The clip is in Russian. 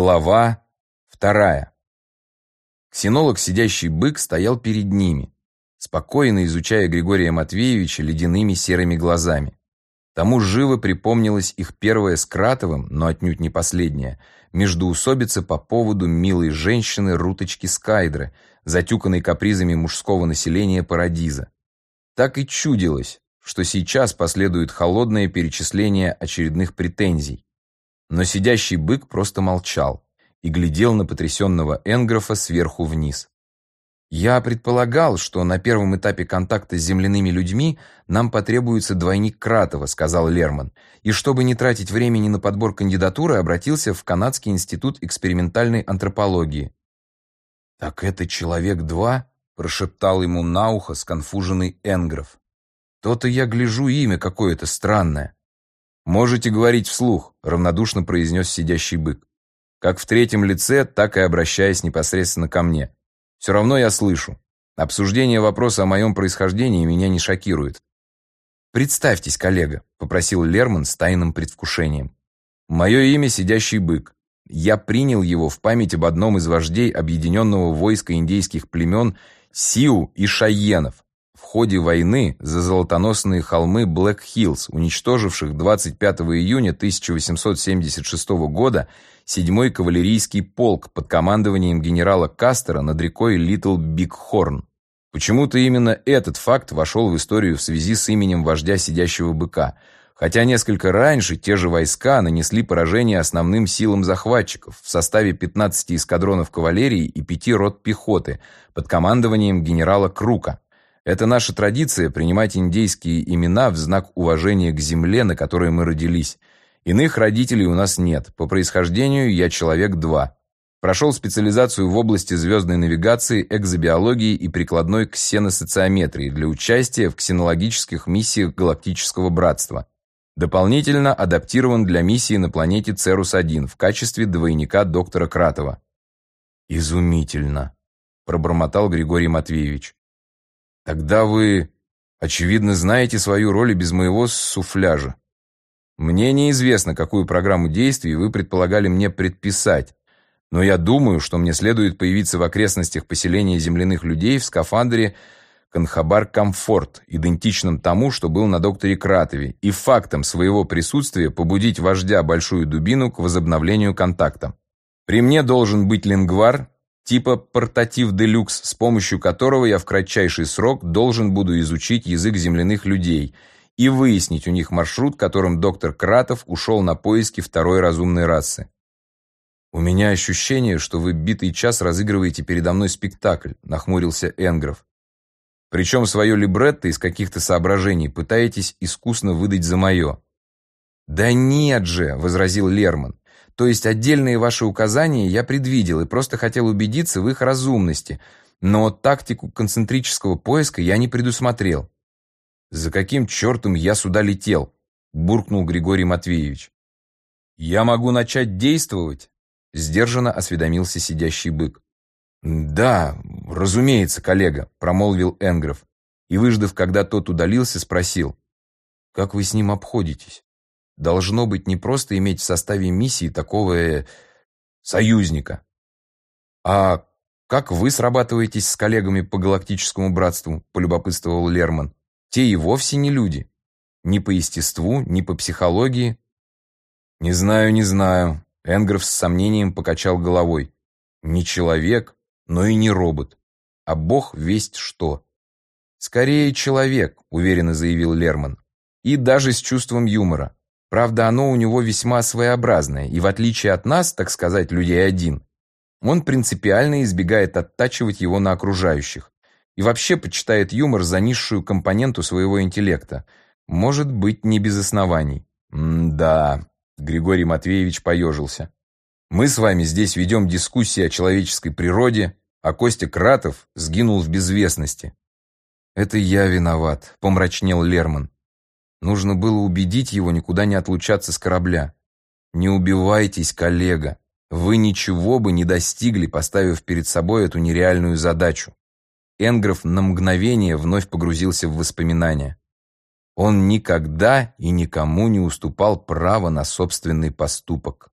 Глава вторая. Ксенолог, сидящий бык, стоял перед ними, спокойно изучая Григория Матвеевича ледяными серыми глазами. Тому живо припомнилась их первая с Кратовым, но отнюдь не последняя, междоусобица по поводу милой женщины Руточки Скайдры, затюканной капризами мужского населения Парадиза. Так и чудилось, что сейчас последует холодное перечисление очередных претензий. Но сидящий бык просто молчал и глядел на потрясенного Энгрофа сверху вниз. «Я предполагал, что на первом этапе контакта с земляными людьми нам потребуется двойник Кратова», сказал Лерман, и чтобы не тратить времени на подбор кандидатуры, обратился в Канадский институт экспериментальной антропологии. «Так это человек-два?» прошептал ему на ухо сконфуженный Энгров. «То-то я гляжу имя какое-то странное». «Можете говорить вслух», — равнодушно произнес сидящий бык. «Как в третьем лице, так и обращаясь непосредственно ко мне. Все равно я слышу. Обсуждение вопроса о моем происхождении меня не шокирует». «Представьтесь, коллега», — попросил Лерман с тайным предвкушением. «Мое имя Сидящий бык. Я принял его в память об одном из вождей объединенного войска индейских племен Сиу и Шайенов, ходе войны за золотоносные холмы Блэк-Хиллз, уничтоживших 25 июня 1876 года 7-й кавалерийский полк под командованием генерала Кастера над рекой Литл Биг-Хорн. Почему-то именно этот факт вошел в историю в связи с именем вождя сидящего быка, хотя несколько раньше те же войска нанесли поражение основным силам захватчиков в составе 15 эскадронов кавалерии и 5 рот пехоты под командованием генерала Крука. Это наша традиция принимать индейские имена в знак уважения к земле, на которой мы родились. Иных родителей у нас нет. По происхождению я человек-два. Прошел специализацию в области звездной навигации, экзобиологии и прикладной ксеносоциометрии для участия в ксенологических миссиях Галактического Братства. Дополнительно адаптирован для миссии на планете Церус-1 в качестве двойника доктора Кратова. «Изумительно», – пробормотал Григорий Матвеевич. Тогда вы, очевидно, знаете свою роль и без моего суфляжа. Мне неизвестно, какую программу действий вы предполагали мне предписать, но я думаю, что мне следует появиться в окрестностях поселения земляных людей в скафандре Конхабар Комфорт, идентичном тому, что был на докторе Кратове, и фактом своего присутствия побудить вождя Большую Дубину к возобновлению контакта. При мне должен быть лингвар, типа портатив делюкс, с помощью которого я в кратчайший срок должен буду изучить язык земляных людей и выяснить у них маршрут, которым доктор Кратов ушел на поиски второй разумной расы. «У меня ощущение, что вы битый час разыгрываете передо мной спектакль», — нахмурился Энгров. «Причем свое либретто из каких-то соображений пытаетесь искусно выдать за мое». «Да нет же», — возразил Лерман. То есть отдельные ваши указания я предвидел и просто хотел убедиться в их разумности, но тактику концентрического поиска я не предусмотрел. «За каким чертом я сюда летел?» – буркнул Григорий Матвеевич. «Я могу начать действовать?» – сдержанно осведомился сидящий бык. «Да, разумеется, коллега», – промолвил Энгров. И, выждав, когда тот удалился, спросил. «Как вы с ним обходитесь?» Должно быть не просто иметь в составе миссии такого э, союзника. А как вы срабатываетесь с коллегами по галактическому братству, полюбопытствовал Лерман. Те и вовсе не люди. Ни по естеству, ни по психологии. Не знаю, не знаю. Энгров с сомнением покачал головой. Не человек, но и не робот. А бог весть что. Скорее человек, уверенно заявил Лерман. И даже с чувством юмора. Правда, оно у него весьма своеобразное, и в отличие от нас, так сказать, людей один, он принципиально избегает оттачивать его на окружающих и вообще почитает юмор за низшую компоненту своего интеллекта. Может быть, не без оснований. М-да, Григорий Матвеевич поежился. Мы с вами здесь ведем дискуссии о человеческой природе, а Костя Кратов сгинул в безвестности. Это я виноват, помрачнел Лерман. Нужно было убедить его никуда не отлучаться с корабля. «Не убивайтесь, коллега. Вы ничего бы не достигли, поставив перед собой эту нереальную задачу». Энгров на мгновение вновь погрузился в воспоминания. Он никогда и никому не уступал право на собственный поступок.